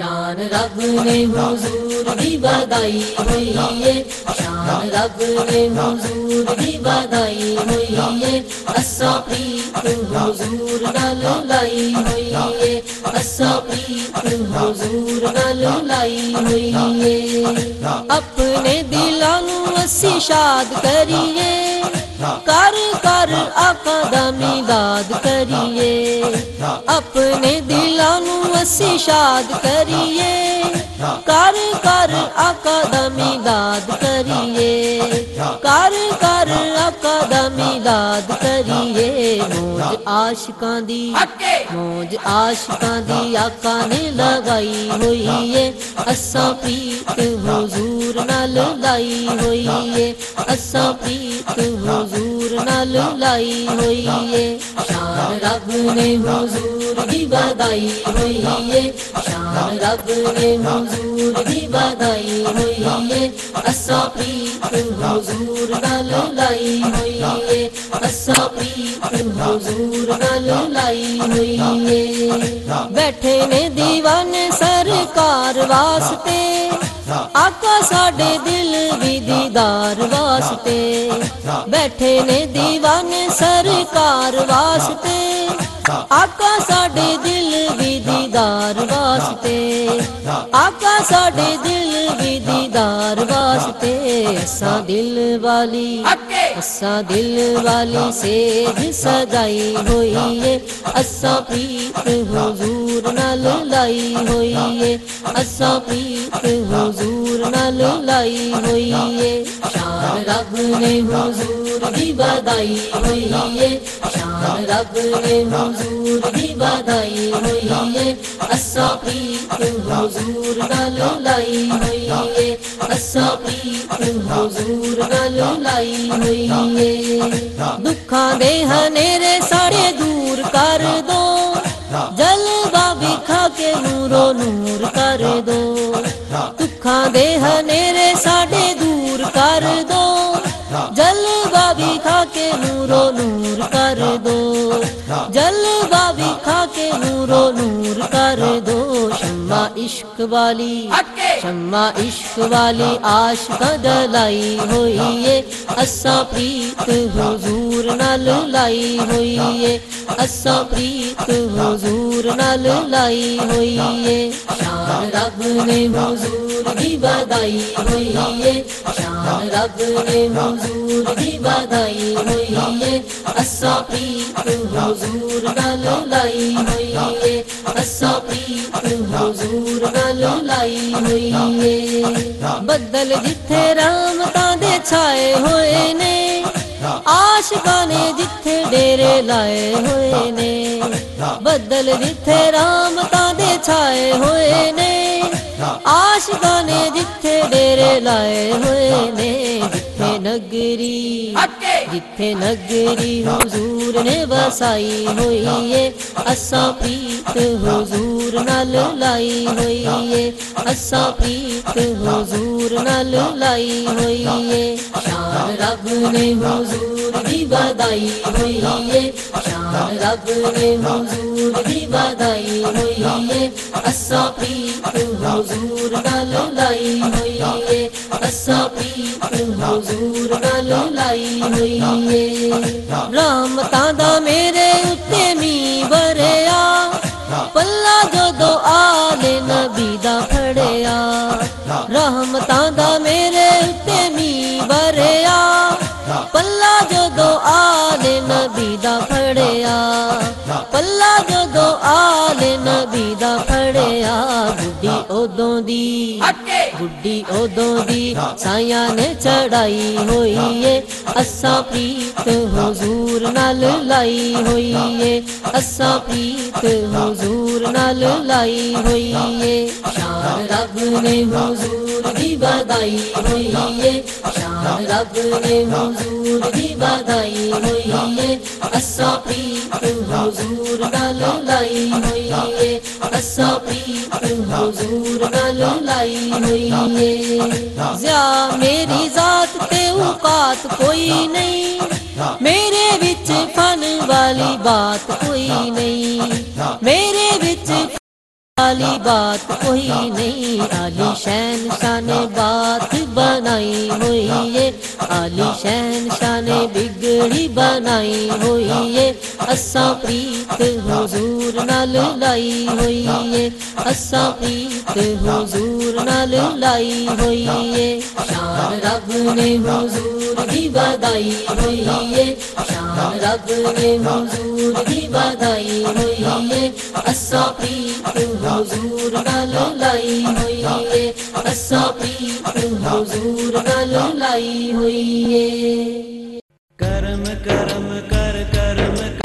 شان رب نے حضور دی بدائی ہوئی ہے، شان رب نے حضور دی بدائی ہوئی ہے۔ اسا پریت حضور نال لائی ہوئی ہے۔ اسا پریت حضور نال لائی ہوئی ہے۔ اپنے دلاں نو اسی شاد کریے۔ کر کر آقا دا کریے، اپنے دلاں اسی شاد کریے۔ کر کر آقا دا کریے۔ کر کر آقا دا کریے عاشقاں دی موج عاشقاں دی آقا نے لگائی ہوئی ہے اساں پریت حضور نال لائی ہوئی ہے اساں پریت حضور نال لائی ہوئی ہے شان رب نے حضور دی بدائی ہوئی ہے شان رب نے حضور دی بدائی ہوئی ہے اساں پریت حضور نال لائی ہوئی ہے حضور نال لائی ہوئی ہے۔ بیٹھے نے دیوانے سرکار واسطے۔ آقا ساڈے دل بھی دیدار واسطے۔ بیٹھے نے دیوانے سرکار واسطے۔ آقا ساڈے دل بھی دیدار واسطے۔ آقا ساڈے دل بھی دیدار واسطے اسا دل والی اسا دل والی سیج سجائی ہوئی ہے اسا پریت حضور نال لائی ہوئی ہے اسا پریت حضور نال لائی ہوئی ہے۔ شان رب نے حضور حضور دی بدائی ہوئی ہے۔ شان رب نے حضور دی بدائی ہوئی ہے۔ اسا پریت حضور نال لائی ہوئی ہے۔ اسا پریت حضور نال لائی ہوئی ہے۔ دکھاں دے ہنیرے ساڑے دور کر دو۔ جلوہ بکھا کے نورو نور کر دو۔ دکھاں دے ہنیرے نور و نور کر دو۔ جلوہ بکھا کے نورو نور کر دو۔ شمع عشق والی، شمع عشق والی عاشق دلائی ہوئی ہے۔ اسا پریت حضور نال لائی ہوئی ہے۔ اسا پریت حضور نال لائی ہوئی ہے شان رب نے حضور دی بدائی ہوئی ہے شان رب نے حضور دی بدائی ہوئی ہے اسا پریت حضور نال لائی ہوئی ہے اسا پریت حضور نال لائی ہوئی ہے بدل جتھے رحمتاں دے چھائے ہوئے نے عاشقاں نے جتھے ڈیرے لائے ہوئے نے بدل جتھے رحمتاں دے چھائے ہوئے نے عاشقاں نے جتھے ڈیرے لائے ہوئے نے نگری جتھے نگری حضور نے بسائی ہوئی ہے اسا پریت حضور نال لائی ہوئی ہے اسا پریت حضور نال لائی ہوئی ہے شان رب نے حضور دی بدائی ہوئی ہے شان رب نے حضور دی بدائی ہوئی ہے اسا پریت حضور نال لائی ہوئی ہے حضور نال لائی ہوئی ہے رحمتاں دا میرے اتے می بریا پلا جو آل نبی دا پھڑیا، رحمتاں دا میرے اتے می بریا پلا جو آل نبی دا پھڑیا پلا جو آل نبی دا پھڑیا ادوں دی گڈی ادوں دی سایاں نے چڑھائی ہوئی ہے پریت حضور نال لائی ہوئی ہے پریت حضور نال لائی ہوئی ہے شان رب نے حضور دی بدائی ہوئی ہے شان رب نے حضور دی بدائی ہوئی ہے پریت حضور نال لائی ہوئی ہے اسا حضور نال لائی ہوئی ہے زیا میری ذات تے اوقات کوئی نہیں، میرے وچ فن والی بات کوئی نہیں میرے وچ والی بات کوئی نہیں علی شین شان بات بنائی ہوئی ہے۔ علی شین شان بگڑی بنائی ہوئی ہے۔ اسا پریت حضور نال لائی ہوئی ہے۔ اسا پریت حضور نال لائی ہوئی ہے۔ شان رب نے حضور دی بدائی ہوئی ہے۔ شان رب نے حضور دی بدائی ہوئی ہے۔ اسا پریت حضور نال لائی ہوئی حضور کل لائی ہوئی ہے۔ کرم کرم کر کرم